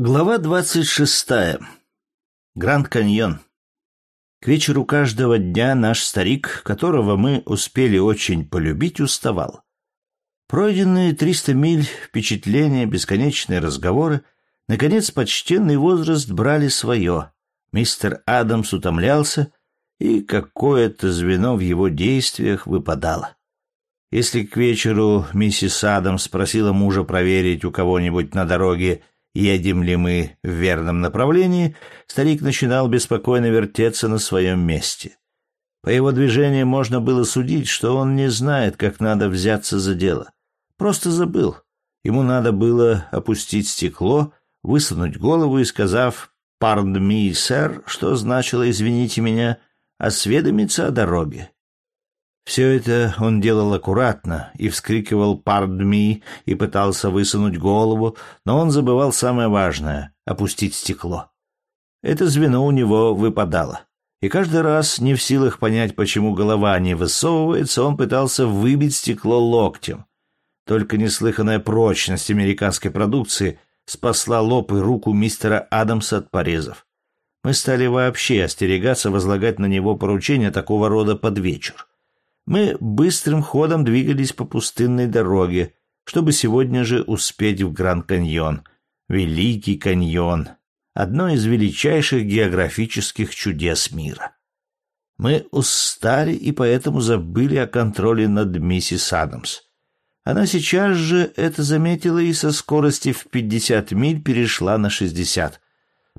Глава двадцать шестая. Гранд Каньон. К вечеру каждого дня наш старик, которого мы успели очень полюбить, уставал. Пройденные триста миль, впечатления, бесконечные разговоры, наконец почтенный возраст брали свое. Мистер Адамс утомлялся, и какое-то звено в его действиях выпадало. Если к вечеру миссис Адамс спросила мужа проверить у кого-нибудь на дороге, едем ли мы в верном направлении, старик начинал беспокойно вертеться на своем месте. По его движениям можно было судить, что он не знает, как надо взяться за дело. Просто забыл. Ему надо было опустить стекло, высунуть голову и, сказав «Pardon me, сэр», что значило «извините меня», осведомиться о дороге. Все это он делал аккуратно и вскрикивал «Pardon и пытался высунуть голову, но он забывал самое важное — опустить стекло. Это звено у него выпадало. И каждый раз, не в силах понять, почему голова не высовывается, он пытался выбить стекло локтем. Только неслыханная прочность американской продукции спасла лоб и руку мистера Адамса от порезов. Мы стали вообще остерегаться возлагать на него поручения такого рода под вечер. Мы быстрым ходом двигались по пустынной дороге, чтобы сегодня же успеть в Гранд-Каньон. Великий каньон. Одно из величайших географических чудес мира. Мы устали и поэтому забыли о контроле над миссис Адамс. Она сейчас же это заметила и со скорости в 50 миль перешла на 60.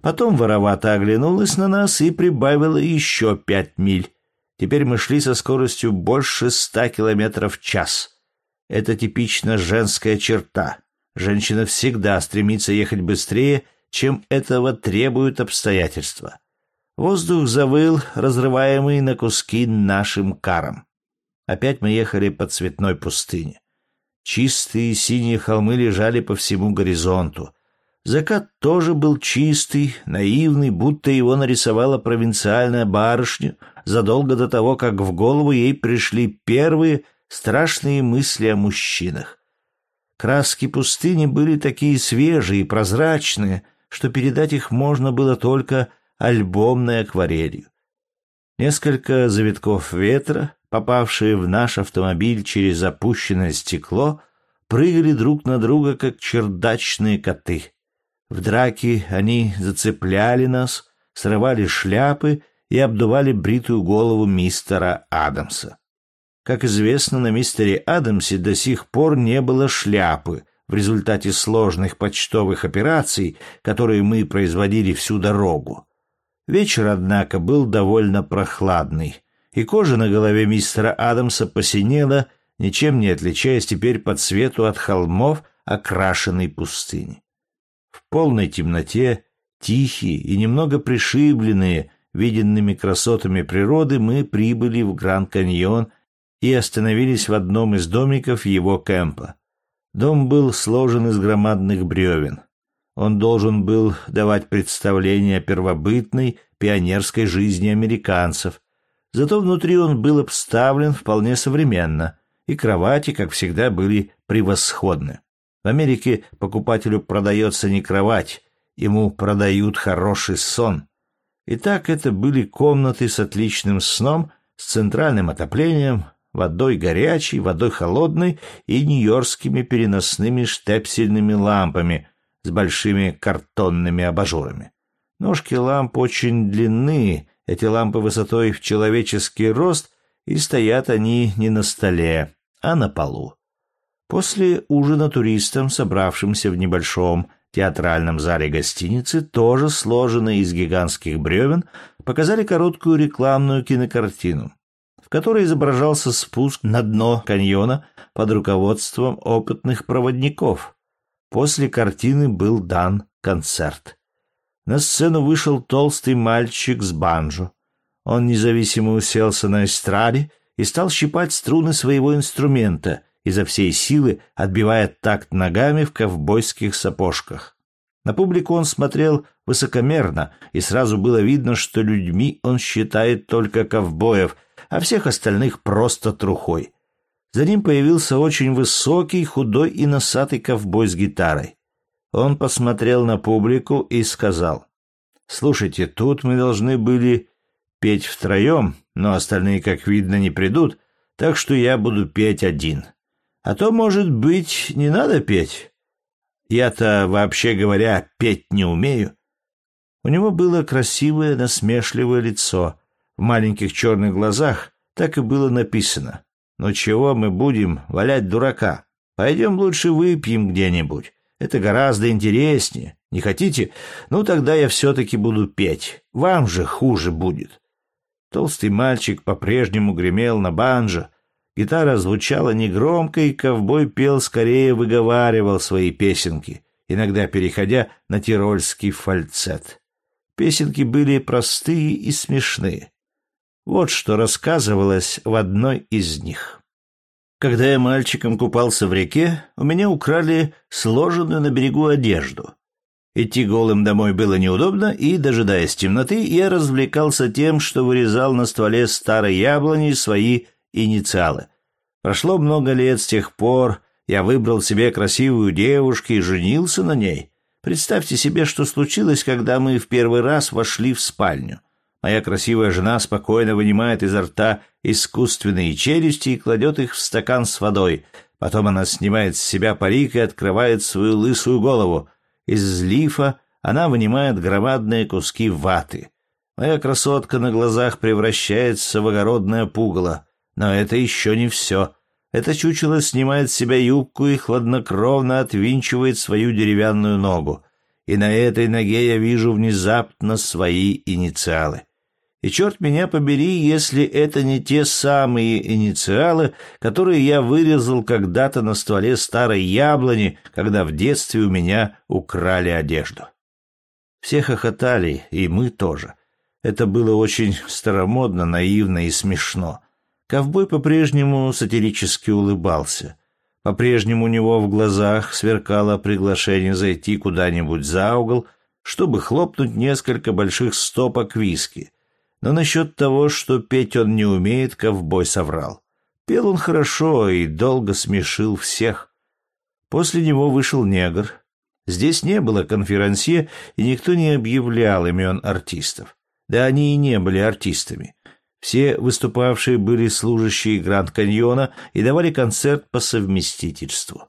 Потом воровато оглянулась на нас и прибавила еще 5 миль. Теперь мы шли со скоростью больше ста километров в час. Это типично женская черта. Женщина всегда стремится ехать быстрее, чем этого требуют обстоятельства. Воздух завыл, разрываемый на куски нашим каром. Опять мы ехали по цветной пустыне. Чистые синие холмы лежали по всему горизонту. Закат тоже был чистый, наивный, будто его нарисовала провинциальная барышня задолго до того, как в голову ей пришли первые страшные мысли о мужчинах. Краски пустыни были такие свежие и прозрачные, что передать их можно было только альбомной акварелью. Несколько завитков ветра, попавшие в наш автомобиль через опущенное стекло, прыгали друг на друга, как чердачные коты. В драке они зацепляли нас, срывали шляпы и обдували бритую голову мистера Адамса. Как известно, на мистере Адамсе до сих пор не было шляпы в результате сложных почтовых операций, которые мы производили всю дорогу. Вечер, однако, был довольно прохладный, и кожа на голове мистера Адамса посинела, ничем не отличаясь теперь по цвету от холмов окрашенной пустыни. В полной темноте, тихие и немного пришибленные виденными красотами природы, мы прибыли в Гранд-Каньон и остановились в одном из домиков его кемпа. Дом был сложен из громадных бревен. Он должен был давать представление о первобытной пионерской жизни американцев. Зато внутри он был обставлен вполне современно, и кровати, как всегда, были превосходны. В Америке покупателю продается не кровать, ему продают хороший сон. Итак, это были комнаты с отличным сном, с центральным отоплением, водой горячей, водой холодной и нью-йоркскими переносными штепсельными лампами с большими картонными абажурами. Ножки ламп очень длинны, эти лампы высотой в человеческий рост, и стоят они не на столе, а на полу. После ужина туристам, собравшимся в небольшом театральном зале гостиницы, тоже сложенной из гигантских бревен, показали короткую рекламную кинокартину, в которой изображался спуск на дно каньона под руководством опытных проводников. После картины был дан концерт. На сцену вышел толстый мальчик с банджо. Он независимо уселся на эстраде и стал щипать струны своего инструмента — изо всей силы отбивая такт ногами в ковбойских сапожках. На публику он смотрел высокомерно, и сразу было видно, что людьми он считает только ковбоев, а всех остальных просто трухой. За ним появился очень высокий, худой и носатый ковбой с гитарой. Он посмотрел на публику и сказал, «Слушайте, тут мы должны были петь втроем, но остальные, как видно, не придут, так что я буду петь один. А то, может быть, не надо петь? Я-то, вообще говоря, петь не умею». У него было красивое, насмешливое лицо. В маленьких черных глазах так и было написано. «Ну чего мы будем валять дурака? Пойдем лучше выпьем где-нибудь. Это гораздо интереснее. Не хотите? Ну, тогда я все-таки буду петь. Вам же хуже будет. Толстый мальчик по-прежнему гремел на банджо. Гитара звучала негромко, и ковбой пел скорее выговаривал свои песенки, иногда переходя на тирольский фальцет. Песенки были простые и смешные. Вот что рассказывалось в одной из них. Когда я мальчиком купался в реке, у меня украли сложенную на берегу одежду. Идти голым домой было неудобно, и, дожидаясь темноты, я развлекался тем, что вырезал на стволе старой яблони свои инициалы. Прошло много лет с тех пор, я выбрал себе красивую девушку и женился на ней. Представьте себе, что случилось, когда мы в первый раз вошли в спальню. Моя красивая жена спокойно вынимает изо рта искусственные челюсти и кладет их в стакан с водой. Потом она снимает с себя парик и открывает свою лысую голову. Из лифа она вынимает громадные куски ваты. Моя красотка на глазах превращается в огородное пугало. Но это еще не все. Это чучело снимает с себя юбку и хладнокровно отвинчивает свою деревянную ногу. И на этой ноге я вижу внезапно свои инициалы. И черт меня побери, если это не те самые инициалы, которые я вырезал когда-то на стволе старой яблони, когда в детстве у меня украли одежду. Все хохотали, и мы тоже. Это было очень старомодно, наивно и смешно. Ковбой по-прежнему сатирически улыбался. По-прежнему у него в глазах сверкало приглашение зайти куда-нибудь за угол, чтобы хлопнуть несколько больших стопок виски — но насчет того, что петь он не умеет, ковбой соврал. Пел он хорошо и долго смешил всех. После него вышел негр. Здесь не было конферансье, и никто не объявлял имен артистов. Да они и не были артистами. Все выступавшие были служащие Гранд-Каньона и давали концерт по совместительству.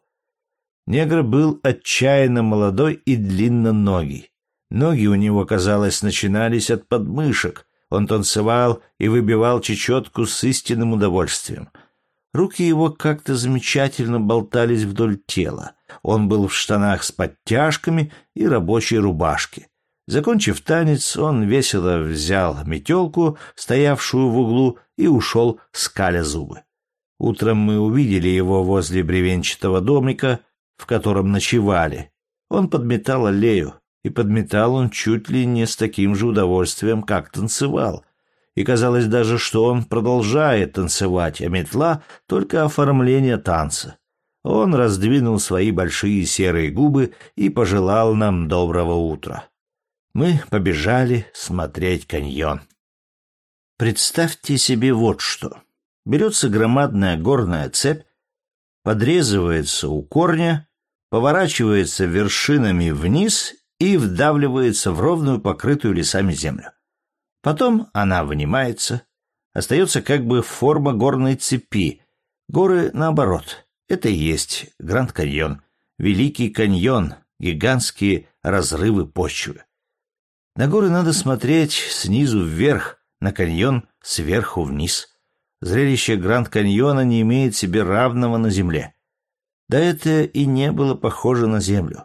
Негр был отчаянно молодой и длинноногий. Ноги у него, казалось, начинались от подмышек, он танцевал и выбивал чечетку с истинным удовольствием. Руки его как-то замечательно болтались вдоль тела. Он был в штанах с подтяжками и рабочей рубашке. Закончив танец, он весело взял метелку, стоявшую в углу, и ушел, скаля зубы. Утром мы увидели его возле бревенчатого домика, в котором ночевали. Он подметал аллею, и подметал он чуть ли не с таким же удовольствием, как танцевал. И казалось даже, что он продолжает танцевать, а метла — только оформление танца. Он раздвинул свои большие серые губы и пожелал нам доброго утра. Мы побежали смотреть каньон. Представьте себе вот что. Берется громадная горная цепь, подрезывается у корня, поворачивается вершинами вниз и вдавливается в ровную покрытую лесами землю. Потом она вынимается, остается как бы форма горной цепи. Горы наоборот. Это и есть Гранд Каньон, Великий каньон, гигантские разрывы почвы. На горы надо смотреть снизу вверх, на каньон сверху вниз. Зрелище Гранд Каньона не имеет себе равного на земле. Да это и не было похоже на землю.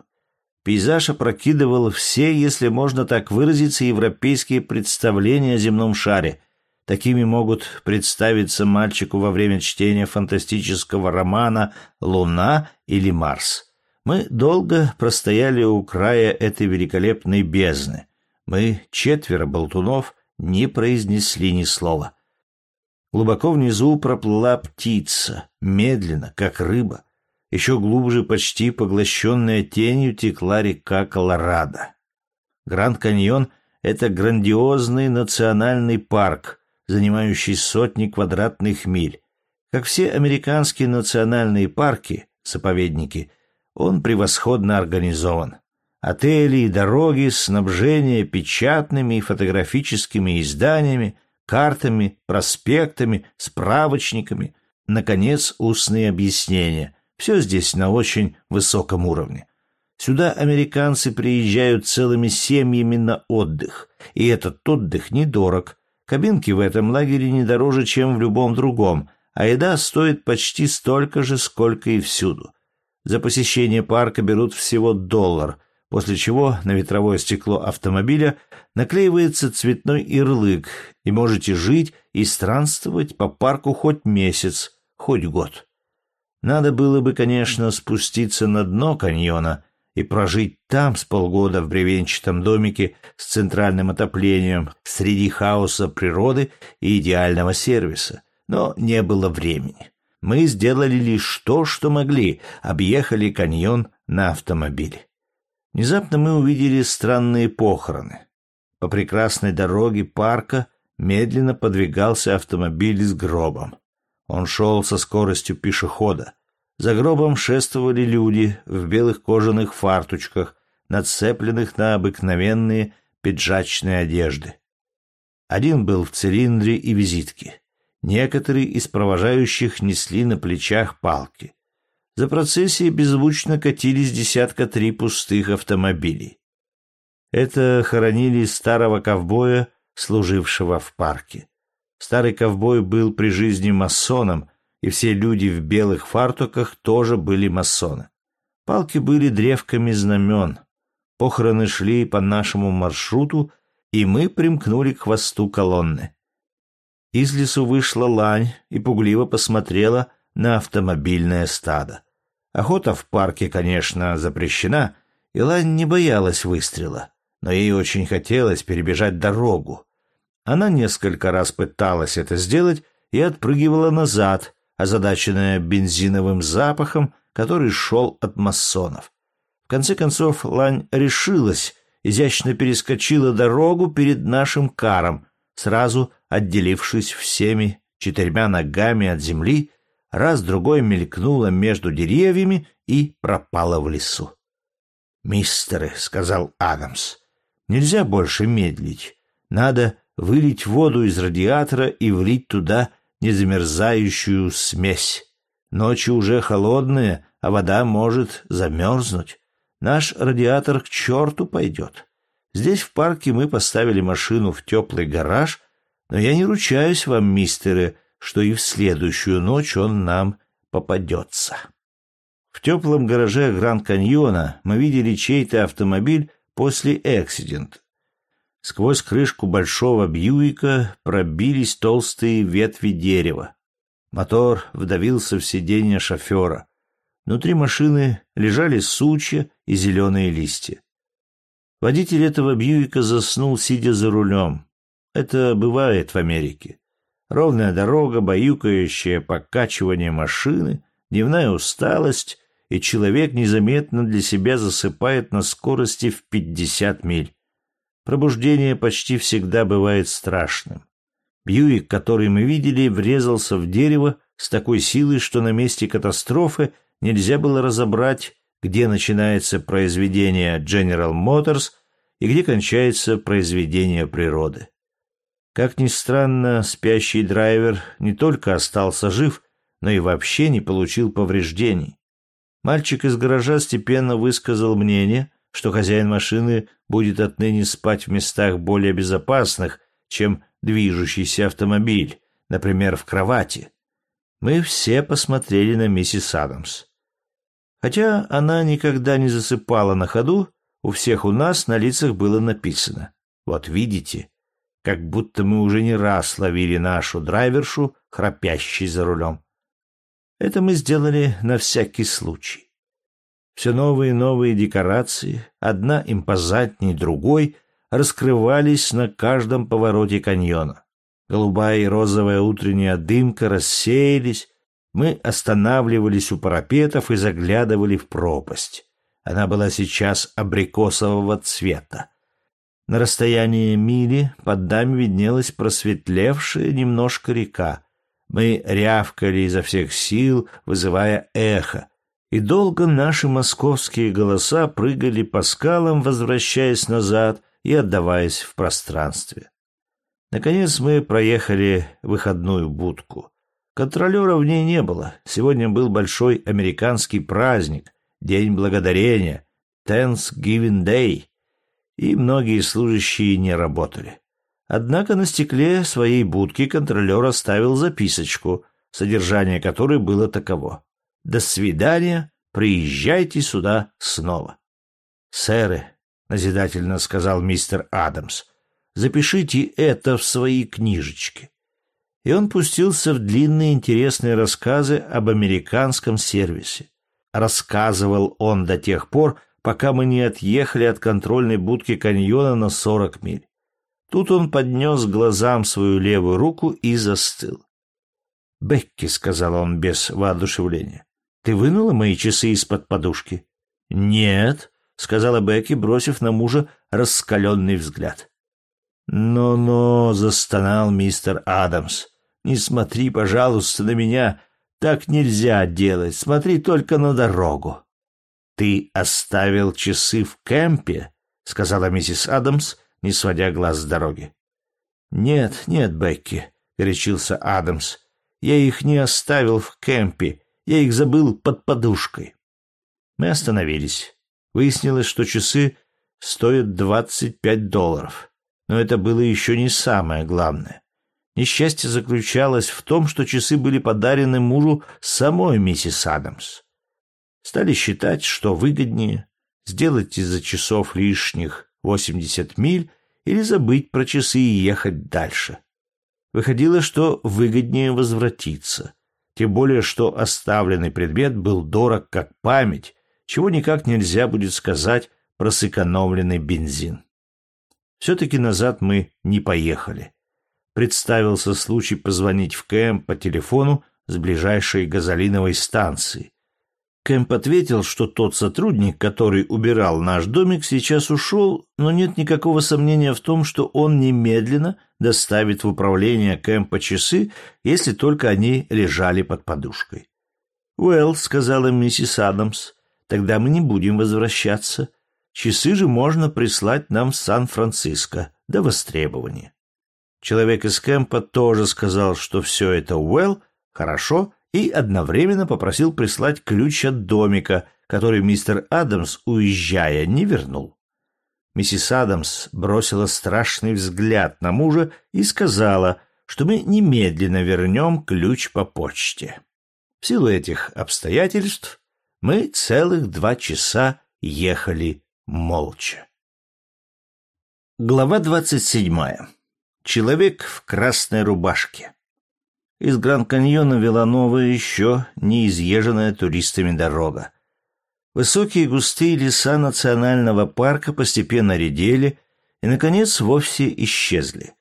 Пейзаж опрокидывал все, если можно так выразиться, европейские представления о земном шаре. Такими могут представиться мальчику во время чтения фантастического романа «Луна» или «Марс». Мы долго простояли у края этой великолепной бездны. Мы, четверо болтунов, не произнесли ни слова. Глубоко внизу проплыла птица, медленно, как рыба. Еще глубже, почти поглощенная тенью, текла река Колорадо. Гранд-каньон — это грандиозный национальный парк, занимающий сотни квадратных миль. Как все американские национальные парки, заповедники, он превосходно организован. Отели и дороги, снабжение печатными и фотографическими изданиями, картами, проспектами, справочниками, наконец, устные объяснения. Все здесь на очень высоком уровне. Сюда американцы приезжают целыми семьями на отдых, и этот отдых недорог. Кабинки в этом лагере не дороже, чем в любом другом, а еда стоит почти столько же, сколько и всюду. За посещение парка берут всего доллар, после чего на ветровое стекло автомобиля наклеивается цветной ярлык, и можете жить и странствовать по парку хоть месяц, хоть год. Надо было бы, конечно, спуститься на дно каньона и прожить там с полгода в бревенчатом домике с центральным отоплением среди хаоса природы и идеального сервиса. Но не было времени. Мы сделали лишь то, что могли, объехали каньон на автомобиле. Внезапно мы увидели странные похороны. По прекрасной дороге парка медленно подвигался автомобиль с гробом. Он шел со скоростью пешехода. За гробом шествовали люди в белых кожаных фарточках, нацепленных на обыкновенные пиджачные одежды. Один был в цилиндре и визитке. Некоторые из провожающих несли на плечах палки. За процессией беззвучно катились десятка три пустых автомобилей. Это хоронили старого ковбоя, служившего в парке. Старый ковбой был при жизни масоном, и все люди в белых фартуках тоже были масоны. Палки были древками знамен. Похороны шли по нашему маршруту, и мы примкнули к хвосту колонны. Из лесу вышла лань и пугливо посмотрела на автомобильное стадо. Охота в парке, конечно, запрещена, и Лань не боялась выстрела, но ей очень хотелось перебежать дорогу. Она несколько раз пыталась это сделать и отпрыгивала назад, озадаченная бензиновым запахом, который шел от массонов. В конце концов Лань решилась, изящно перескочила дорогу перед нашим каром, сразу отделившись всеми четырьмя ногами от земли раз-другой мелькнула между деревьями и пропала в лесу. «Мистеры», — сказал Адамс, — «нельзя больше медлить. Надо вылить воду из радиатора и влить туда незамерзающую смесь. Ночи уже холодные, а вода может замерзнуть. Наш радиатор к черту пойдет. Здесь в парке мы поставили машину в теплый гараж, но я не ручаюсь вам, мистеры, что и в следующую ночь он нам попадется. В теплом гараже Гранд-Каньона мы видели чей-то автомобиль после эксидента. Сквозь крышку большого Бьюика пробились толстые ветви дерева. Мотор вдавился в сиденье шофера. Внутри машины лежали сучья и зеленые листья. Водитель этого Бьюика заснул, сидя за рулем. Это бывает в Америке. Ровная дорога, баюкающее покачивание машины, дневная усталость, и человек незаметно для себя засыпает на скорости в 50 миль. Пробуждение почти всегда бывает страшным. Бьюик, который мы видели, врезался в дерево с такой силой, что на месте катастрофы нельзя было разобрать, где начинается произведение General Motors и где кончается произведение природы. Как ни странно, спящий драйвер не только остался жив, но и вообще не получил повреждений. Мальчик из гаража степенно высказал мнение, что хозяин машины будет отныне спать в местах более безопасных, чем движущийся автомобиль, например, в кровати. Мы все посмотрели на миссис Адамс. Хотя она никогда не засыпала на ходу, у всех у нас на лицах было написано «Вот видите, как будто мы уже не раз ловили нашу драйвершу, храпящей за рулем. Это мы сделали на всякий случай. Все новые и новые декорации, одна импозантней другой, раскрывались на каждом повороте каньона. Голубая и розовая утренняя дымка рассеялись, мы останавливались у парапетов и заглядывали в пропасть. Она была сейчас абрикосового цвета. На расстоянии мили под нами виднелась просветлевшая немножко река. Мы рявкали изо всех сил, вызывая эхо. И долго наши московские голоса прыгали по скалам, возвращаясь назад и отдаваясь в пространстве. Наконец мы проехали выходную будку. Контролера в ней не было. Сегодня был большой американский праздник, День Благодарения, Thanksgiving Day, и многие служащие не работали. Однако на стекле своей будки контролер оставил записочку, содержание которой было таково. «До свидания, приезжайте сюда снова». «Сэры», — назидательно сказал мистер Адамс, — «запишите это в свои книжечки». И он пустился в длинные интересные рассказы об американском сервисе. Рассказывал он до тех пор, пока мы не отъехали от контрольной будки каньона на сорок миль. Тут он поднес глазам свою левую руку и застыл. «Бекки», — сказал он без воодушевления, — «ты вынула мои часы из-под подушки?» «Нет», — сказала Бекки, бросив на мужа раскаленный взгляд. «Но-но», — застонал мистер Адамс, — «не смотри, пожалуйста, на меня. Так нельзя делать. Смотри только на дорогу». «Ты оставил часы в кемпе?» — сказала миссис Адамс, не сводя глаз с дороги. «Нет, нет, Бекки», — горячился Адамс. «Я их не оставил в кемпе. Я их забыл под подушкой». Мы остановились. Выяснилось, что часы стоят двадцать пять долларов. Но это было еще не самое главное. Несчастье заключалось в том, что часы были подарены мужу самой миссис Адамс. Стали считать, что выгоднее сделать из-за часов лишних 80 миль или забыть про часы и ехать дальше. Выходило, что выгоднее возвратиться. Тем более, что оставленный предмет был дорог как память, чего никак нельзя будет сказать про сэкономленный бензин. Все-таки назад мы не поехали. Представился случай позвонить в КМ по телефону с ближайшей газолиновой станции. Кэмп ответил, что тот сотрудник, который убирал наш домик, сейчас ушел, но нет никакого сомнения в том, что он немедленно доставит в управление Кэмпа часы, если только они лежали под подушкой. «Уэлл», — сказала миссис Адамс, — «тогда мы не будем возвращаться. Часы же можно прислать нам в Сан-Франциско до востребования». Человек из Кэмпа тоже сказал, что все это Уэлл, хорошо, и одновременно попросил прислать ключ от домика, который мистер Адамс, уезжая, не вернул. Миссис Адамс бросила страшный взгляд на мужа и сказала, что мы немедленно вернем ключ по почте. В силу этих обстоятельств мы целых два часа ехали молча. Глава двадцать седьмая. Человек в красной рубашке. Из Гранд-Каньона вела новая еще не изъезженная туристами дорога. Высокие густые леса национального парка постепенно редели и, наконец, вовсе исчезли.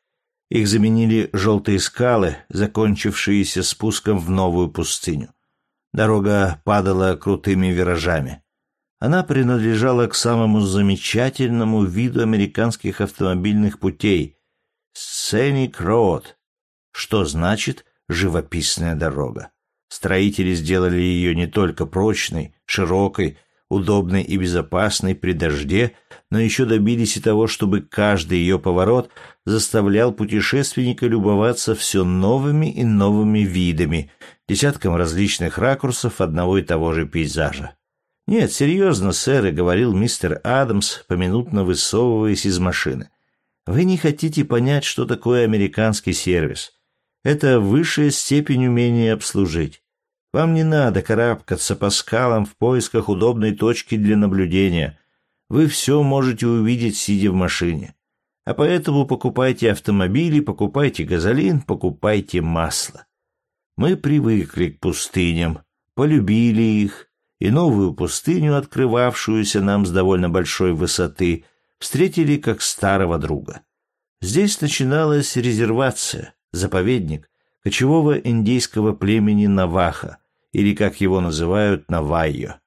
Их заменили желтые скалы, закончившиеся спуском в новую пустыню. Дорога падала крутыми виражами. Она принадлежала к самому замечательному виду американских автомобильных путей — Scenic Road, что значит живописная дорога. Строители сделали ее не только прочной, широкой, удобной и безопасной при дожде, но еще добились и того, чтобы каждый ее поворот заставлял путешественника любоваться все новыми и новыми видами, десятком различных ракурсов одного и того же пейзажа. «Нет, серьезно, сэр», — говорил мистер Адамс, поминутно высовываясь из машины. «Вы не хотите понять, что такое американский сервис. Это высшая степень умения обслужить. Вам не надо карабкаться по скалам в поисках удобной точки для наблюдения. Вы все можете увидеть, сидя в машине. А поэтому покупайте автомобили, покупайте газолин, покупайте масло. Мы привыкли к пустыням, полюбили их, и новую пустыню, открывавшуюся нам с довольно большой высоты, встретили как старого друга. Здесь начиналась резервация, заповедник кочевого индейского племени Наваха, или, как его называют, Навайо.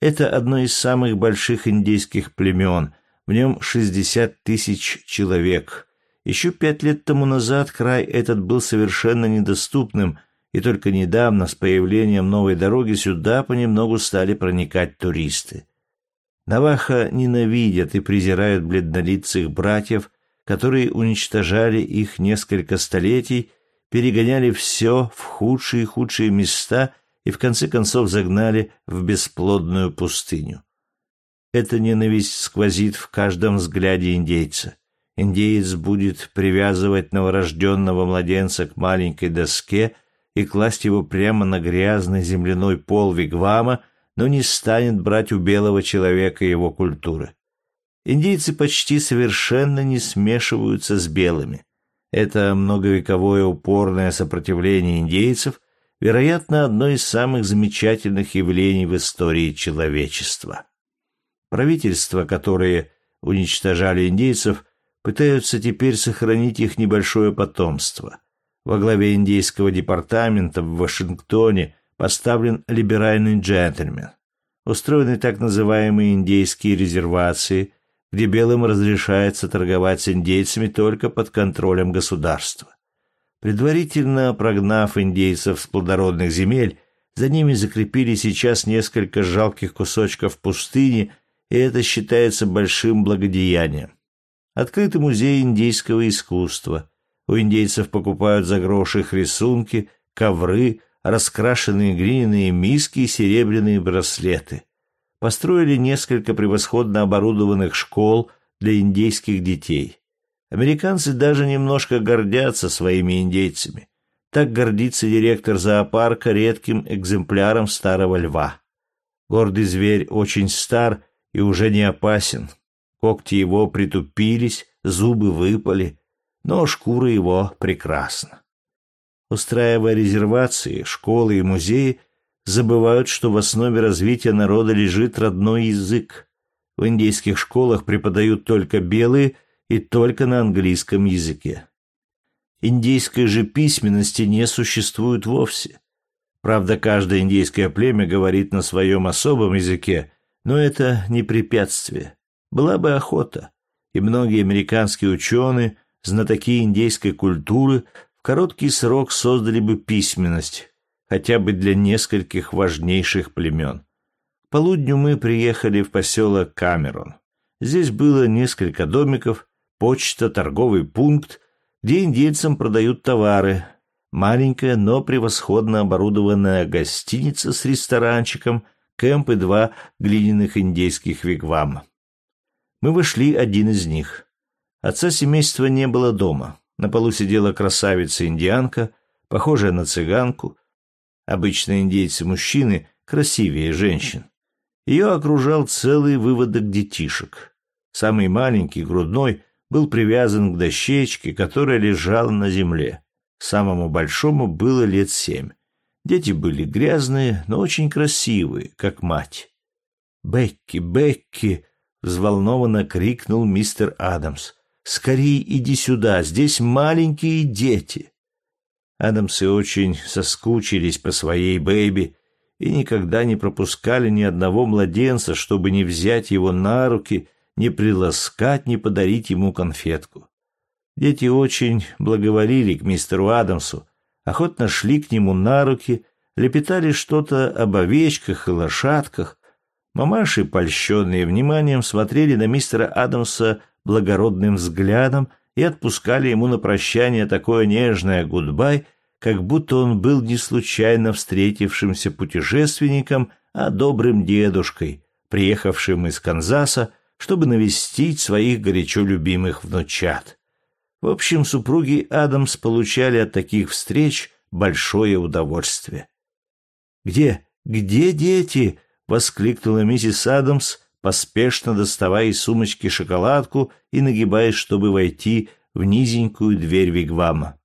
Это одно из самых больших индейских племен, в нем 60 тысяч человек. Еще пять лет тому назад край этот был совершенно недоступным, и только недавно с появлением новой дороги сюда понемногу стали проникать туристы. Наваха ненавидят и презирают бледнолицых братьев, которые уничтожали их несколько столетий, перегоняли все в худшие и худшие места и в конце концов загнали в бесплодную пустыню. Эта ненависть сквозит в каждом взгляде индейца. Индеец будет привязывать новорожденного младенца к маленькой доске и класть его прямо на грязный земляной пол вигвама, но не станет брать у белого человека его культуры. Индейцы почти совершенно не смешиваются с белыми. Это многовековое упорное сопротивление индейцев, вероятно, одно из самых замечательных явлений в истории человечества. Правительства, которые уничтожали индейцев, пытаются теперь сохранить их небольшое потомство. Во главе индейского департамента в Вашингтоне поставлен либеральный джентльмен. Устроены так называемые индейские резервации, где белым разрешается торговать с индейцами только под контролем государства. Предварительно прогнав индейцев с плодородных земель, за ними закрепили сейчас несколько жалких кусочков пустыни, и это считается большим благодеянием. Открытый музей индейского искусства. У индейцев покупают за гроши их рисунки, ковры, раскрашенные глиняные миски и серебряные браслеты. Построили несколько превосходно оборудованных школ для индейских детей. Американцы даже немножко гордятся своими индейцами. Так гордится директор зоопарка редким экземпляром старого льва. Гордый зверь очень стар и уже не опасен. Когти его притупились, зубы выпали, но шкура его прекрасна. Устраивая резервации, школы и музеи, забывают, что в основе развития народа лежит родной язык. В индейских школах преподают только белые и только на английском языке. Индейской же письменности не существует вовсе. Правда, каждое индейское племя говорит на своем особом языке, но это не препятствие. Была бы охота, и многие американские ученые, знатоки индейской культуры, в короткий срок создали бы письменность, хотя бы для нескольких важнейших племен. К полудню мы приехали в поселок Камерон. Здесь было несколько домиков, почта, торговый пункт, где индейцам продают товары, маленькая, но превосходно оборудованная гостиница с ресторанчиком, кемп и два глиняных индейских вигвама. Мы вошли один из них. Отца семейства не было дома. На полу сидела красавица-индианка, похожая на цыганку. Обычно индейцы-мужчины красивее женщин. Ее окружал целый выводок детишек. Самый маленький, грудной, был привязан к дощечке, которая лежала на земле. Самому большому было лет семь. Дети были грязные, но очень красивые, как мать. «Бекки, Бекки!» — взволнованно крикнул мистер Адамс. «Скорей иди сюда, здесь маленькие дети!» Адамсы очень соскучились по своей бэйби и никогда не пропускали ни одного младенца, чтобы не взять его на руки — не приласкать, не подарить ему конфетку. Дети очень благоволили к мистеру Адамсу, охотно шли к нему на руки, лепетали что-то об овечках и лошадках. Мамаши, польщенные вниманием, смотрели на мистера Адамса благородным взглядом и отпускали ему на прощание такое нежное «goodbye», как будто он был не случайно встретившимся путешественником, а добрым дедушкой, приехавшим из Канзаса чтобы навестить своих горячо любимых внучат. В общем, супруги Адамс получали от таких встреч большое удовольствие. «Где? Где дети?» — воскликнула миссис Адамс, поспешно доставая из сумочки шоколадку и нагибаясь, чтобы войти в низенькую дверь Вигвама.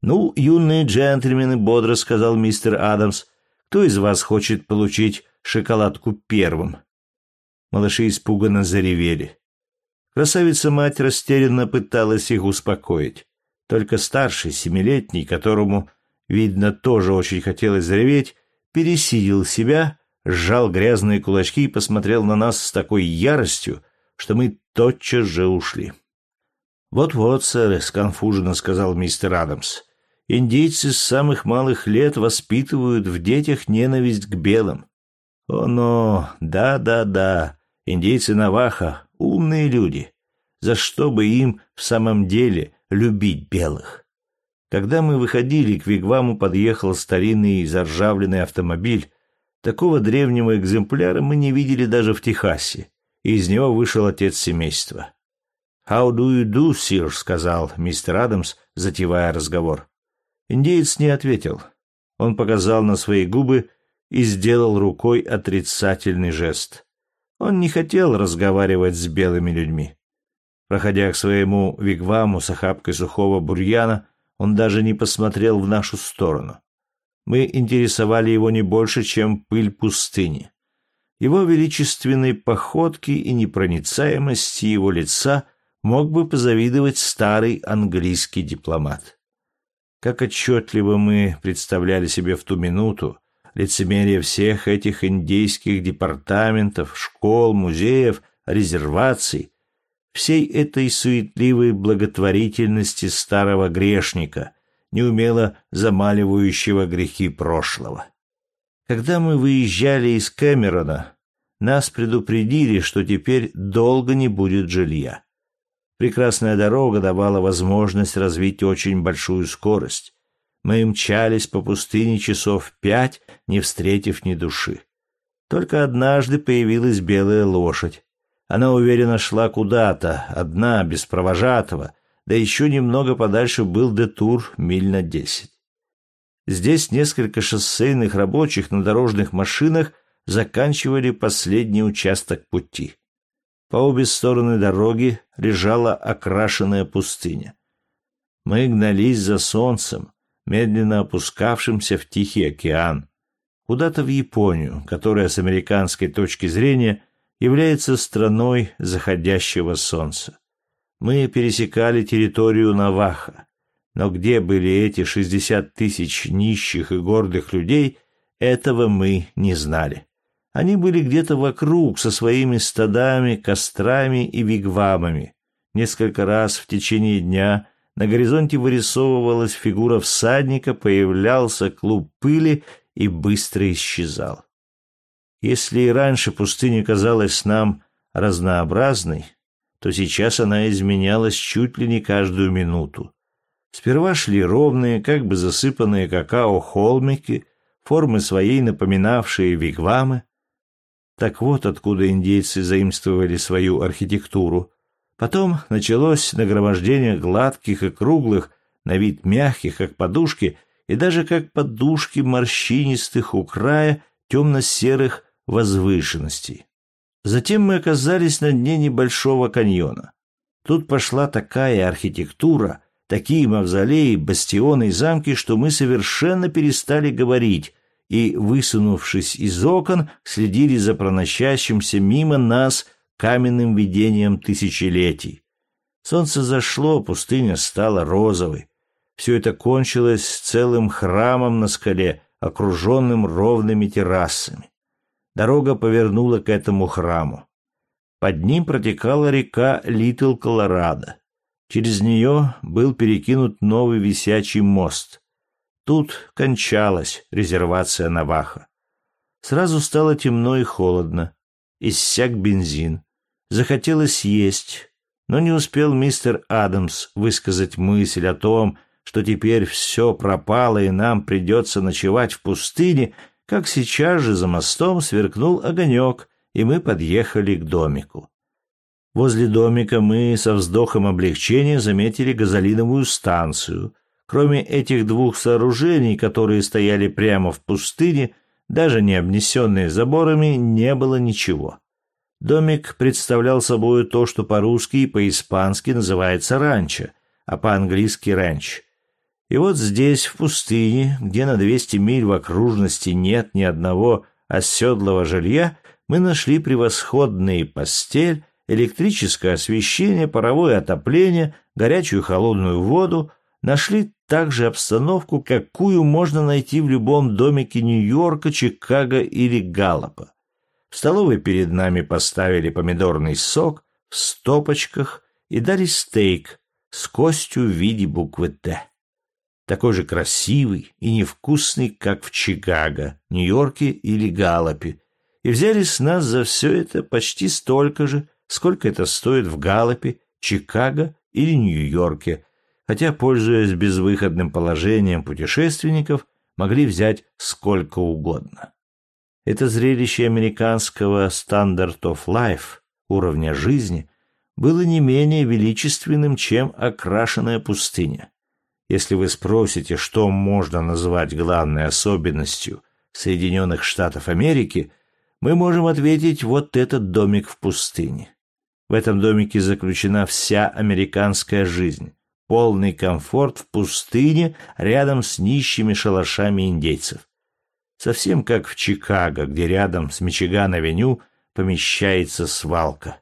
«Ну, юные джентльмены», — бодро сказал мистер Адамс, — «кто из вас хочет получить шоколадку первым?» Малыши испуганно заревели. Красавица-мать растерянно пыталась их успокоить. Только старший, семилетний, которому, видно, тоже очень хотелось зареветь, пересилил себя, сжал грязные кулачки и посмотрел на нас с такой яростью, что мы тотчас же ушли. «Вот-вот, сэр», — сконфуженно сказал мистер Адамс. Индейцы с самых малых лет воспитывают в детях ненависть к белым. О, но, да-да-да, индейцы Наваха — умные люди. За что бы им в самом деле любить белых? Когда мы выходили, к Вигваму подъехал старинный заржавленный автомобиль. Такого древнего экземпляра мы не видели даже в Техасе, и из него вышел отец семейства. «How do you do, sir?» — сказал мистер Адамс, затевая разговор. Индеец не ответил. Он показал на свои губы и сделал рукой отрицательный жест. Он не хотел разговаривать с белыми людьми. Проходя к своему вигваму с охапкой сухого бурьяна, он даже не посмотрел в нашу сторону. Мы интересовали его не больше, чем пыль пустыни. Его величественной походки и непроницаемости его лица мог бы позавидовать старый английский дипломат. Как отчетливо мы представляли себе в ту минуту лицемерие всех этих индейских департаментов, школ, музеев, резерваций, всей этой суетливой благотворительности старого грешника, неумело замаливающего грехи прошлого. Когда мы выезжали из Кэмерона, нас предупредили, что теперь долго не будет жилья. Прекрасная дорога давала возможность развить очень большую скорость. Мы мчались по пустыне часов пять, не встретив ни души. Только однажды появилась белая лошадь. Она уверенно шла куда-то, одна, без провожатого, да еще немного подальше был детур миль на десять. Здесь несколько шоссейных рабочих на дорожных машинах заканчивали последний участок пути. По обе стороны дороги лежала окрашенная пустыня. Мы гнались за солнцем, медленно опускавшимся в Тихий океан, куда-то в Японию, которая с американской точки зрения является страной заходящего солнца. Мы пересекали территорию Наваха, но где были эти шестьдесят тысяч нищих и гордых людей, этого мы не знали. Они были где-то вокруг со своими стадами, кострами и вигвамами. Несколько раз в течение дня на горизонте вырисовывалась фигура всадника, появлялся клуб пыли и быстро исчезал. Если и раньше пустыня казалась нам разнообразной, то сейчас она изменялась чуть ли не каждую минуту. Сперва шли ровные, как бы засыпанные какао холмики, формы своей напоминавшие вигвамы. Так вот откуда индейцы заимствовали свою архитектуру. Потом началось нагромождение гладких и круглых, на вид мягких, как подушки, и даже как подушки морщинистых у края темно-серых возвышенностей. Затем мы оказались на дне небольшого каньона. Тут пошла такая архитектура, такие мавзолеи, бастионы и замки, что мы совершенно перестали говорить и, высунувшись из окон, следили за проносящимся мимо нас каменным видением тысячелетий. Солнце зашло, пустыня стала розовой. Все это кончилось целым храмом на скале, окруженным ровными террасами. Дорога повернула к этому храму. Под ним протекала река Литл Колорадо. Через нее был перекинут новый висячий мост. Тут кончалась резервация Наваха. Сразу стало темно и холодно. Иссяк бензин. Захотелось есть, но не успел мистер Адамс высказать мысль о том, что теперь все пропало и нам придется ночевать в пустыне, как сейчас же за мостом сверкнул огонек, и мы подъехали к домику. Возле домика мы со вздохом облегчения заметили газолиновую станцию. Кроме этих двух сооружений, которые стояли прямо в пустыне, даже не обнесенные заборами, не было ничего. Домик представлял собой то, что по-русски и по-испански называется ранчо, а по-английски ранч. И вот здесь, в пустыне, где на 200 миль в окружности нет ни одного оседлого жилья, мы нашли превосходный постель, электрическое освещение, паровое отопление, горячую и холодную воду, нашли также обстановку, какую можно найти в любом домике Нью-Йорка, Чикаго или Галлопа. В столовой перед нами поставили помидорный сок в стопочках и дали стейк с костью в виде буквы «Т». такой же красивый и невкусный, как в Чикаго, Нью-Йорке или Галлопе, и взяли с нас за все это почти столько же, сколько это стоит в Галлопе, Чикаго или Нью-Йорке, хотя, пользуясь безвыходным положением путешественников, могли взять сколько угодно. Это зрелище американского «Standard of Life» уровня жизни было не менее величественным, чем окрашенная пустыня. Если вы спросите, что можно назвать главной особенностью Соединенных Штатов Америки, мы можем ответить вот этот домик в пустыне. В этом домике заключена вся американская жизнь, полный комфорт в пустыне рядом с нищими шалашами индейцев. Совсем как в Чикаго, где рядом с Мичиган-авеню помещается свалка.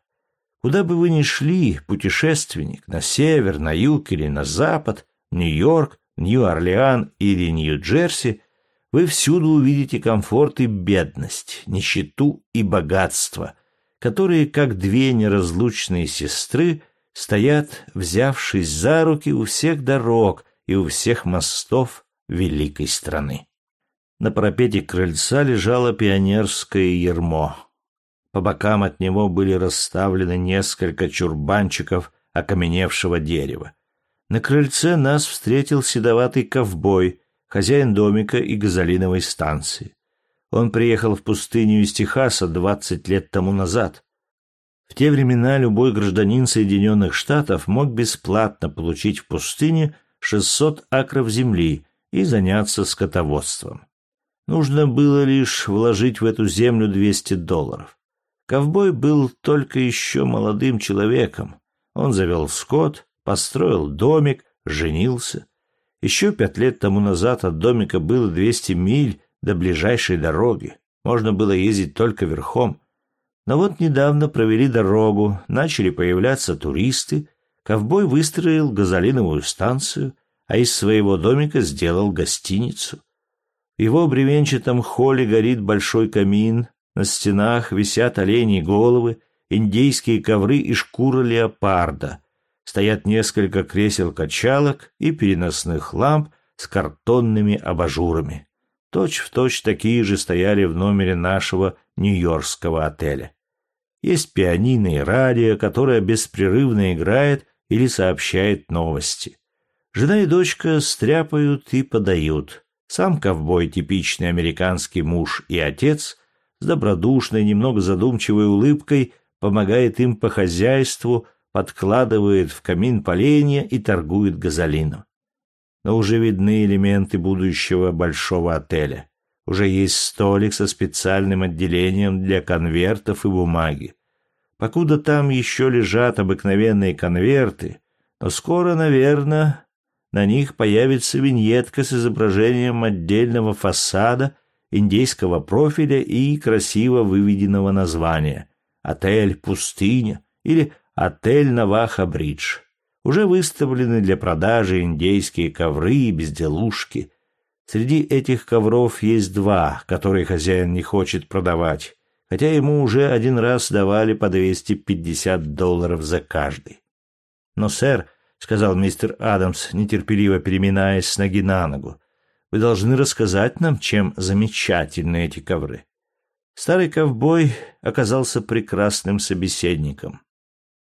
Куда бы вы ни шли, путешественник, на север, на юг или на запад, Нью-Йорк, Нью-Орлеан или Нью-Джерси, вы всюду увидите комфорт и бедность, нищету и богатство, которые, как две неразлучные сестры, стоят, взявшись за руки у всех дорог и у всех мостов великой страны. На парапете крыльца лежало пионерское ермо. По бокам от него были расставлены несколько чурбанчиков окаменевшего дерева. На крыльце нас встретил седоватый ковбой, хозяин домика и газолиновой станции. Он приехал в пустыню из Техаса двадцать лет тому назад. В те времена любой гражданин Соединенных Штатов мог бесплатно получить в пустыне 600 акров земли и заняться скотоводством. Нужно было лишь вложить в эту землю 200 долларов. Ковбой был только еще молодым человеком. Он завел скот, построил домик, женился. Еще пять лет тому назад от домика было 200 миль до ближайшей дороги. Можно было ездить только верхом. Но вот недавно провели дорогу, начали появляться туристы, ковбой выстроил газолиновую станцию, а из своего домика сделал гостиницу. В его бревенчатом холле горит большой камин, на стенах висят оленьи головы, индейские ковры и шкура леопарда. Стоят несколько кресел-качалок и переносных ламп с картонными абажурами. Точь в точь такие же стояли в номере нашего нью-йоркского отеля. Есть пианино и радио, которое беспрерывно играет или сообщает новости. Жена и дочка стряпают и подают. Сам ковбой, типичный американский муж и отец, с добродушной, немного задумчивой улыбкой помогает им по хозяйству, подкладывает в камин поленья и торгует газолином. Но уже видны элементы будущего большого отеля. Уже есть столик со специальным отделением для конвертов и бумаги. Покуда там еще лежат обыкновенные конверты, но скоро, наверное, на них появится виньетка с изображением отдельного фасада, индейского профиля и красиво выведенного названия «Отель Пустыня» или «Отель Наваха-Бридж». Уже выставлены для продажи индейские ковры и безделушки. Среди этих ковров есть два, которые хозяин не хочет продавать хотя ему уже один раз давали по 250 долларов за каждый. «Но, сэр», — сказал мистер Адамс, нетерпеливо переминаясь с ноги на ногу, — «вы должны рассказать нам, чем замечательны эти ковры». Старый ковбой оказался прекрасным собеседником.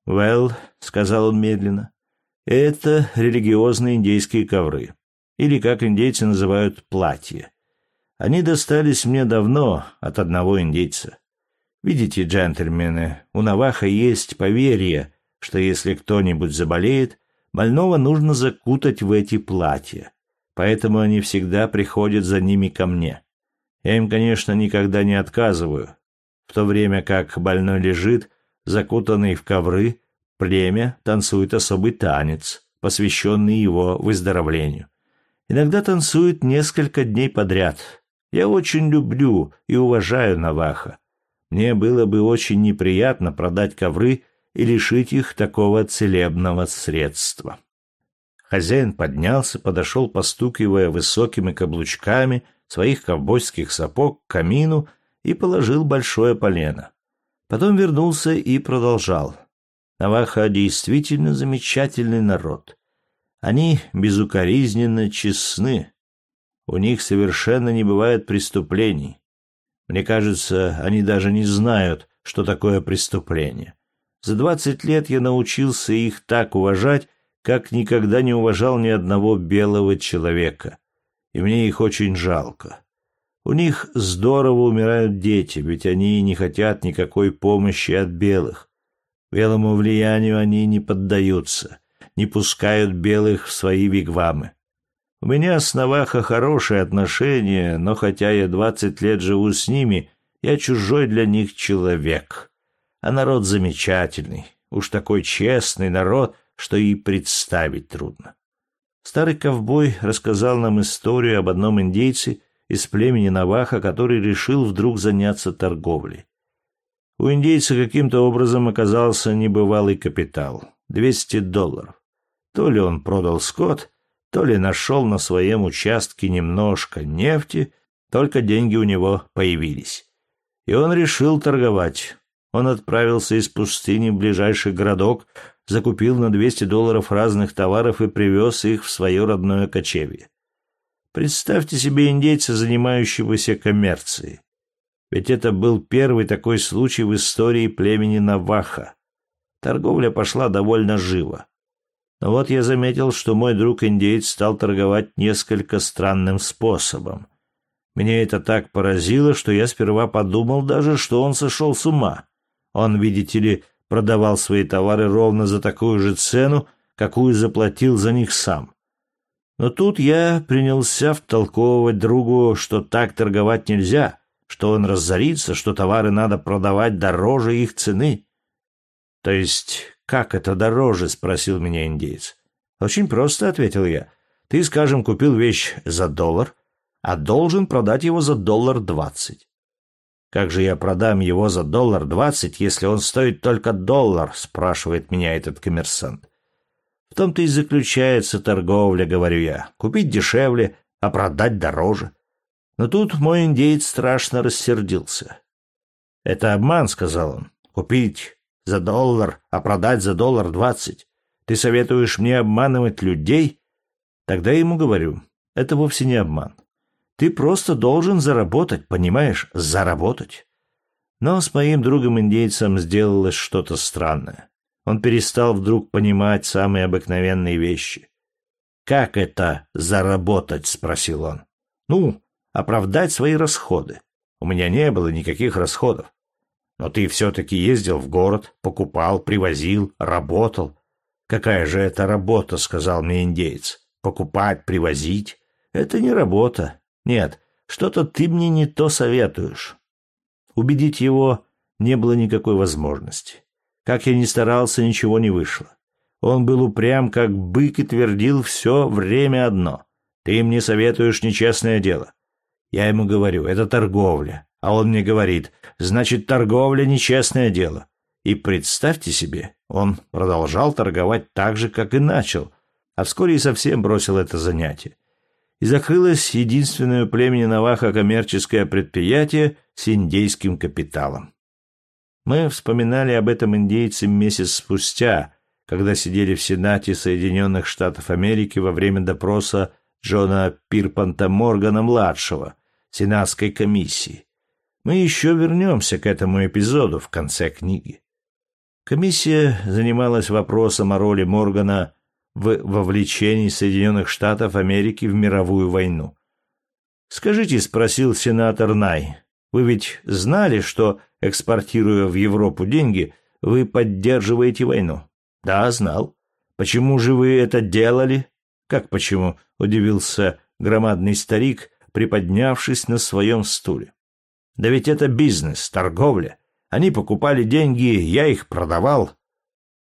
«Well», — сказал он медленно, — «это религиозные индейские ковры, или, как индейцы называют, платья. Они достались мне давно от одного индейца. Видите, джентльмены, у Наваха есть поверье, что если кто-нибудь заболеет, больного нужно закутать в эти платья. Поэтому они всегда приходят за ними ко мне. Я им, конечно, никогда не отказываю. В то время как больной лежит, закутанный в ковры, племя танцует особый танец, посвященный его выздоровлению. Иногда танцует несколько дней подряд. Я очень люблю и уважаю Наваха. Мне было бы очень неприятно продать ковры и лишить их такого целебного средства. Хозяин поднялся, подошел, постукивая высокими каблучками своих ковбойских сапог к камину и положил большое полено. Потом вернулся и продолжал. Наваха действительно замечательный народ. Они безукоризненно честны. У них совершенно не бывает преступлений. Мне кажется, они даже не знают, что такое преступление. За двадцать лет я научился их так уважать, как никогда не уважал ни одного белого человека. И мне их очень жалко. У них здорово умирают дети, ведь они не хотят никакой помощи от белых. Белому влиянию они не поддаются, не пускают белых в свои вигвамы. У меня с Наваха хорошие отношения, но хотя я двадцать лет живу с ними, я чужой для них человек. А народ замечательный, уж такой честный народ, что и представить трудно. Старый ковбой рассказал нам историю об одном индейце из племени Наваха, который решил вдруг заняться торговлей. У индейца каким-то образом оказался небывалый капитал — 200 долларов. То ли он продал скот, то ли нашел на своем участке немножко нефти, только деньги у него появились. И он решил торговать. Он отправился из пустыни в ближайший городок, закупил на 200 долларов разных товаров и привез их в свое родное кочевье. Представьте себе индейца, занимающегося коммерцией. Ведь это был первый такой случай в истории племени Наваха. Торговля пошла довольно живо. Но вот я заметил, что мой друг-индеец стал торговать несколько странным способом. Меня это так поразило, что я сперва подумал даже, что он сошел с ума. Он, видите ли, продавал свои товары ровно за такую же цену, какую заплатил за них сам. Но тут я принялся втолковывать другу, что так торговать нельзя, что он разорится, что товары надо продавать дороже их цены. — То есть, как это дороже? — спросил меня индейец. — Очень просто, — ответил я. — Ты, скажем, купил вещь за доллар, а должен продать его за доллар двадцать. Как же я продам его за доллар двадцать, если он стоит только доллар, спрашивает меня этот коммерсант. Том-то и заключается торговля, говорю я. Купить дешевле, а продать дороже. Но тут мой индеец страшно рассердился. Это обман, сказал он. Купить за доллар, а продать за доллар двадцать. Ты советуешь мне обманывать людей? Тогда я ему говорю, это вовсе не обман. Ты просто должен заработать, понимаешь? Заработать. Но с моим другом-индейцем сделалось что-то странное. Он перестал вдруг понимать самые обыкновенные вещи. «Как это заработать?» — спросил он. «Ну, оправдать свои расходы. У меня не было никаких расходов. Но ты все-таки ездил в город, покупал, привозил, работал. Какая же это работа, сказал мне индеец. Покупать, привозить — это не работа. Нет, что-то ты мне не то советуешь. Убедить его не было никакой возможности. Как я ни старался, ничего не вышло. Он был упрям, как бык, и твердил все время одно. Ты мне советуешь нечестное дело. Я ему говорю, это торговля. А он мне говорит, значит, торговля нечестное дело. И представьте себе, он продолжал торговать так же, как и начал, а вскоре и совсем бросил это занятие и закрылось единственное племени Наваха коммерческое предприятие с индейским капиталом. Мы вспоминали об этом индейце месяц спустя, когда сидели в Сенате Соединенных Штатов Америки во время допроса Джона Пирпанта Моргана-младшего, Сенатской комиссии. Мы еще вернемся к этому эпизоду в конце книги. Комиссия занималась вопросом о роли Моргана в вовлечении Соединенных Штатов Америки в мировую войну. «Скажите», — спросил сенатор Най, — «вы ведь знали, что, экспортируя в Европу деньги, вы поддерживаете войну?» «Да, знал. Почему же вы это делали?» «Как почему?» — удивился громадный старик, приподнявшись на своем стуле. «Да ведь это бизнес, торговля. Они покупали деньги, я их продавал.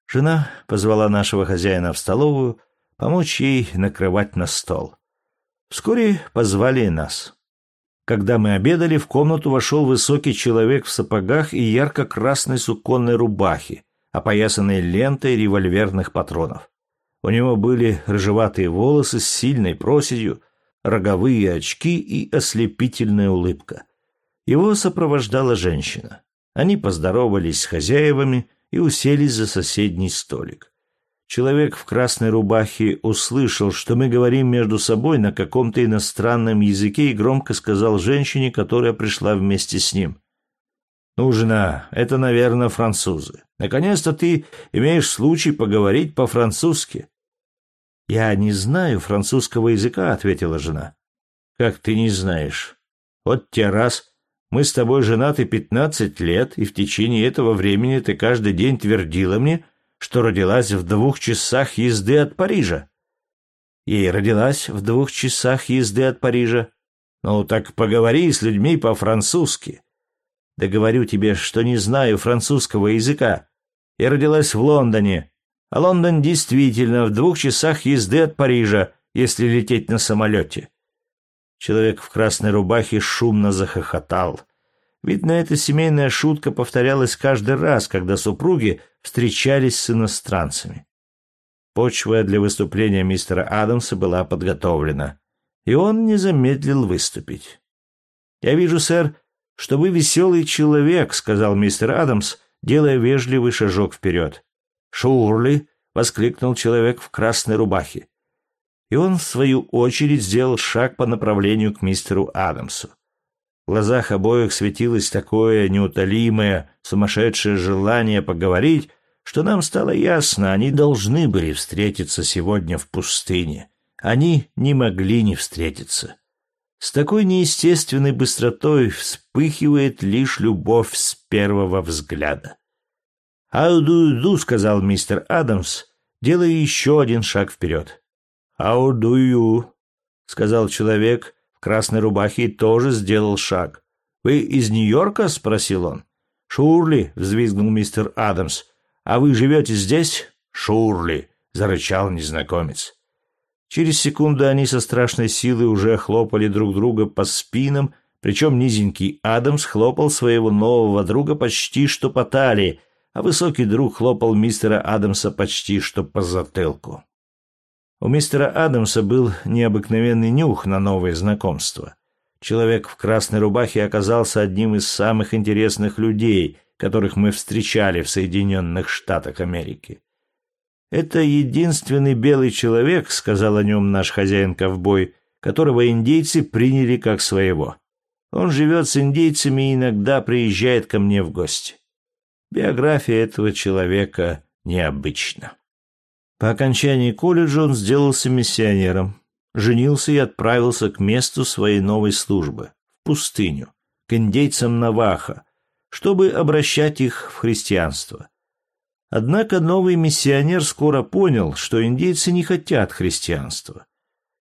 Жена позвала нашего хозяина в столовую помочь ей накрывать на стол. Вскоре позвали нас. Когда мы обедали, в комнату вошел высокий человек в сапогах и ярко-красной суконной рубахе, опоясанной лентой револьверных патронов. У него были рыжеватые волосы с сильной проседью, роговые очки и ослепительная улыбка. Его сопровождала женщина. Они поздоровались с хозяевами и уселись за соседний столик. Человек в красной рубахе услышал, что мы говорим между собой на каком-то иностранном языке и громко сказал женщине, которая пришла вместе с ним. «Ну, это, наверное, французы. Наконец-то ты имеешь случай поговорить по-французски». «Я не знаю французского языка», — ответила жена. «Как ты не знаешь? Вот те раз. Мы с тобой женаты пятнадцать лет, и в течение этого времени ты каждый день твердила мне, что родилась в двух часах езды от Парижа. Ей родилась в двух часах езды от Парижа. Ну так поговори с людьми по-французски. Да говорю тебе, что не знаю французского языка. Я родилась в Лондоне, а Лондон действительно в двух часах езды от Парижа, если лететь на самолете. Человек в красной рубахе шумно захохотал. Видно, эта семейная шутка повторялась каждый раз, когда супруги встречались с иностранцами. Почва для выступления мистера Адамса была подготовлена, и он не замедлил выступить. «Я вижу, сэр, что вы веселый человек», — сказал мистер Адамс, делая вежливый шажок вперед. «Шурли!» — воскликнул человек в красной рубахе. И он, в свою очередь, сделал шаг по направлению к мистеру Адамсу. В глазах обоих светилось такое неутолимое, сумасшедшее желание поговорить, что нам стало ясно, они должны были встретиться сегодня в пустыне. Они не могли не встретиться. С такой неестественной быстротой вспыхивает лишь любовь с первого взгляда. «How do you do?» — сказал мистер Адамс, делая еще один шаг вперед. «How do you?» — сказал человек, красной рубахе тоже сделал шаг. «Вы из Нью-Йорка?» — спросил он. «Шурли!» — взвизгнул мистер Адамс. «А вы живете здесь?» «Шурли!» — зарычал незнакомец. Через секунду они со страшной силой уже хлопали друг друга по спинам, причем низенький Адамс хлопал своего нового друга почти что по талии, а высокий друг хлопал мистера Адамса почти что по затылку. У мистера Адамса был необыкновенный нюх на новые знакомства. Человек в красной рубахе оказался одним из самых интересных людей, которых мы встречали в Соединенных Штатах Америки. «Это единственный белый человек», — сказал о нем наш хозяин-ковбой, которого индейцы приняли как своего. Он живет с индейцами и иногда приезжает ко мне в гости. Биография этого человека необычна. По окончании колледжа он сделался миссионером, женился и отправился к месту своей новой службы, в пустыню, к индейцам Наваха, чтобы обращать их в христианство. Однако новый миссионер скоро понял, что индейцы не хотят христианства.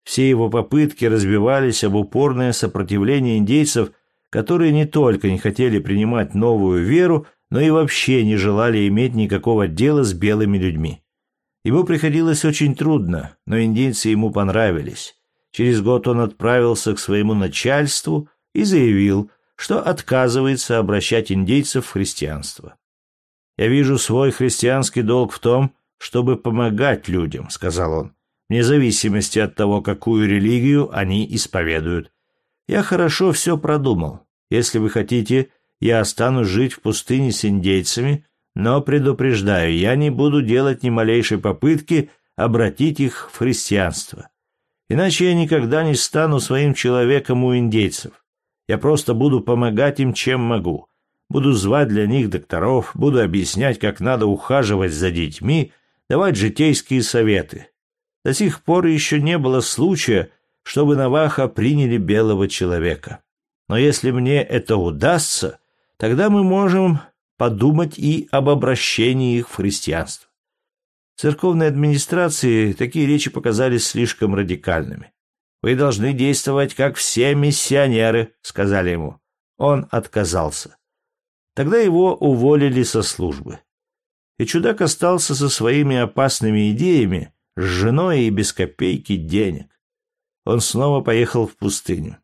Все его попытки разбивались об упорное сопротивление индейцев, которые не только не хотели принимать новую веру, но и вообще не желали иметь никакого дела с белыми людьми. Ему приходилось очень трудно, но индейцы ему понравились. Через год он отправился к своему начальству и заявил, что отказывается обращать индейцев в христианство. «Я вижу свой христианский долг в том, чтобы помогать людям», — сказал он, «вне зависимости от того, какую религию они исповедуют. Я хорошо все продумал. Если вы хотите, я останусь жить в пустыне с индейцами, но предупреждаю, я не буду делать ни малейшей попытки обратить их в христианство. Иначе я никогда не стану своим человеком у индейцев. Я просто буду помогать им, чем могу. Буду звать для них докторов, буду объяснять, как надо ухаживать за детьми, давать житейские советы. До сих пор еще не было случая, чтобы Наваха приняли белого человека. Но если мне это удастся, тогда мы можем подумать и об обращении их в христианство. Церковной администрации такие речи показались слишком радикальными. «Вы должны действовать, как все миссионеры», — сказали ему. Он отказался. Тогда его уволили со службы. И чудак остался со своими опасными идеями, с женой и без копейки денег. Он снова поехал в пустыню.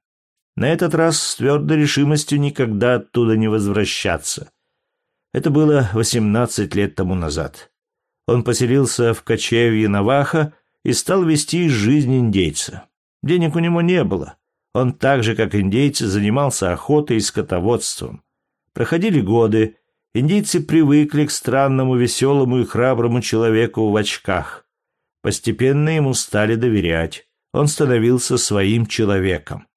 На этот раз с твердой решимостью никогда оттуда не возвращаться — это было 18 лет тому назад. Он поселился в кочевье Наваха и стал вести жизнь индейца. Денег у него не было. Он так же, как индейцы, занимался охотой и скотоводством. Проходили годы, Индийцы привыкли к странному, веселому и храброму человеку в очках. Постепенно ему стали доверять. Он становился своим человеком.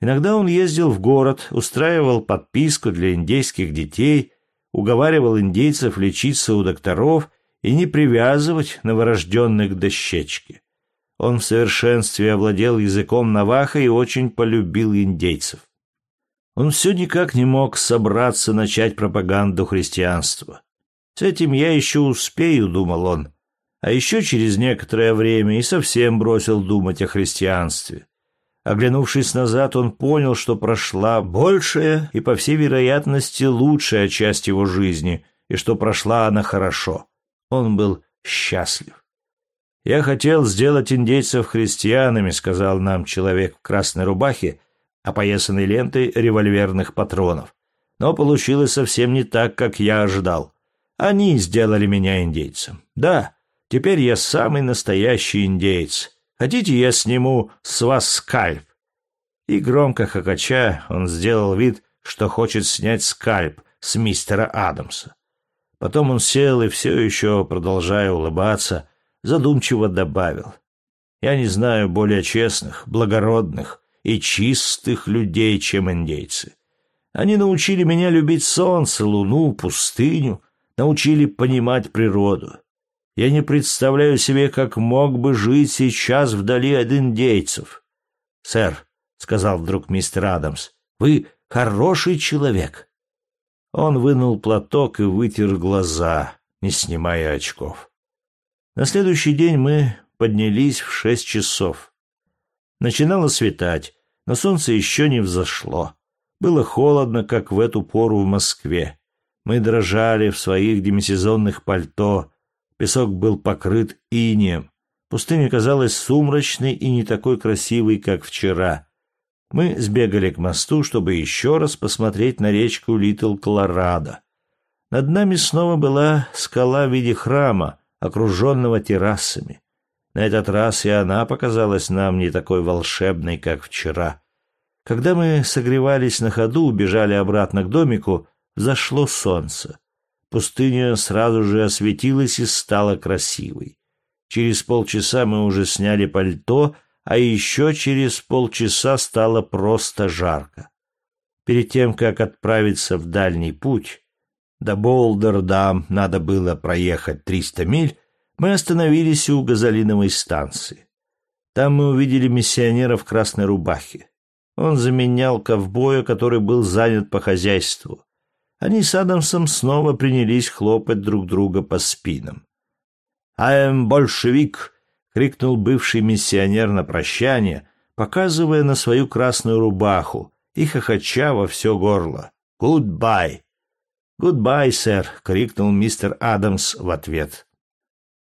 Иногда он ездил в город, устраивал подписку для индейских детей, уговаривал индейцев лечиться у докторов и не привязывать новорожденных к дощечке. Он в совершенстве овладел языком наваха и очень полюбил индейцев. Он все никак не мог собраться начать пропаганду христианства. С этим я еще успею, думал он, а еще через некоторое время и совсем бросил думать о христианстве. Оглянувшись назад, он понял, что прошла большая и, по всей вероятности, лучшая часть его жизни, и что прошла она хорошо. Он был счастлив. «Я хотел сделать индейцев христианами», — сказал нам человек в красной рубахе, опоясанной лентой револьверных патронов. «Но получилось совсем не так, как я ожидал. Они сделали меня индейцем. Да, теперь я самый настоящий индейец. Хотите, я сниму с вас скальп?» И громко хохоча он сделал вид, что хочет снять скальп с мистера Адамса. Потом он сел и все еще, продолжая улыбаться, задумчиво добавил. «Я не знаю более честных, благородных и чистых людей, чем индейцы. Они научили меня любить солнце, луну, пустыню, научили понимать природу. Я не представляю себе, как мог бы жить сейчас вдали от индейцев. Сэр, — сказал вдруг мистер Адамс, — вы хороший человек. Он вынул платок и вытер глаза, не снимая очков. На следующий день мы поднялись в шесть часов. Начинало светать, но солнце еще не взошло. Было холодно, как в эту пору в Москве. Мы дрожали в своих демисезонных пальто, Песок был покрыт инеем. Пустыня казалась сумрачной и не такой красивой, как вчера. Мы сбегали к мосту, чтобы еще раз посмотреть на речку Литл Колорадо. Над нами снова была скала в виде храма, окруженного террасами. На этот раз и она показалась нам не такой волшебной, как вчера. Когда мы согревались на ходу, убежали обратно к домику, зашло солнце. Пустыня сразу же осветилась и стала красивой. Через полчаса мы уже сняли пальто, а еще через полчаса стало просто жарко. Перед тем, как отправиться в дальний путь, до Болдердам надо было проехать 300 миль, мы остановились у газолиновой станции. Там мы увидели миссионера в красной рубахе. Он заменял ковбоя, который был занят по хозяйству. Они с Адамсом снова принялись хлопать друг друга по спинам. «I am большевик!» — крикнул бывший миссионер на прощание, показывая на свою красную рубаху и хохоча во все горло. «Goodbye!» «Goodbye, sir!» — крикнул мистер Адамс в ответ.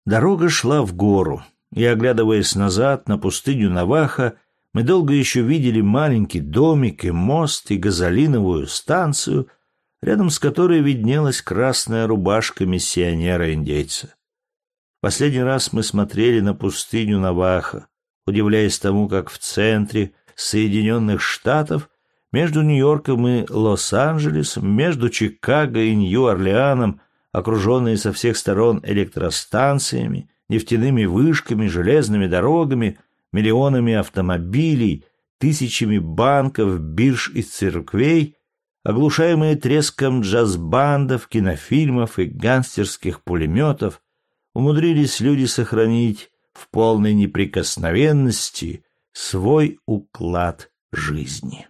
Дорога шла в гору, и, оглядываясь назад на пустыню Наваха, мы долго еще видели маленький домик и мост и газолиновую станцию, рядом с которой виднелась красная рубашка миссионера-индейца. Последний раз мы смотрели на пустыню Наваха, удивляясь тому, как в центре Соединенных Штатов между Нью-Йорком и Лос-Анджелесом, между Чикаго и Нью-Орлеаном, окруженные со всех сторон электростанциями, нефтяными вышками, железными дорогами, миллионами автомобилей, тысячами банков, бирж и церквей, оглушаемые треском джаз-бандов, кинофильмов и гангстерских пулеметов, умудрились люди сохранить в полной неприкосновенности свой уклад жизни.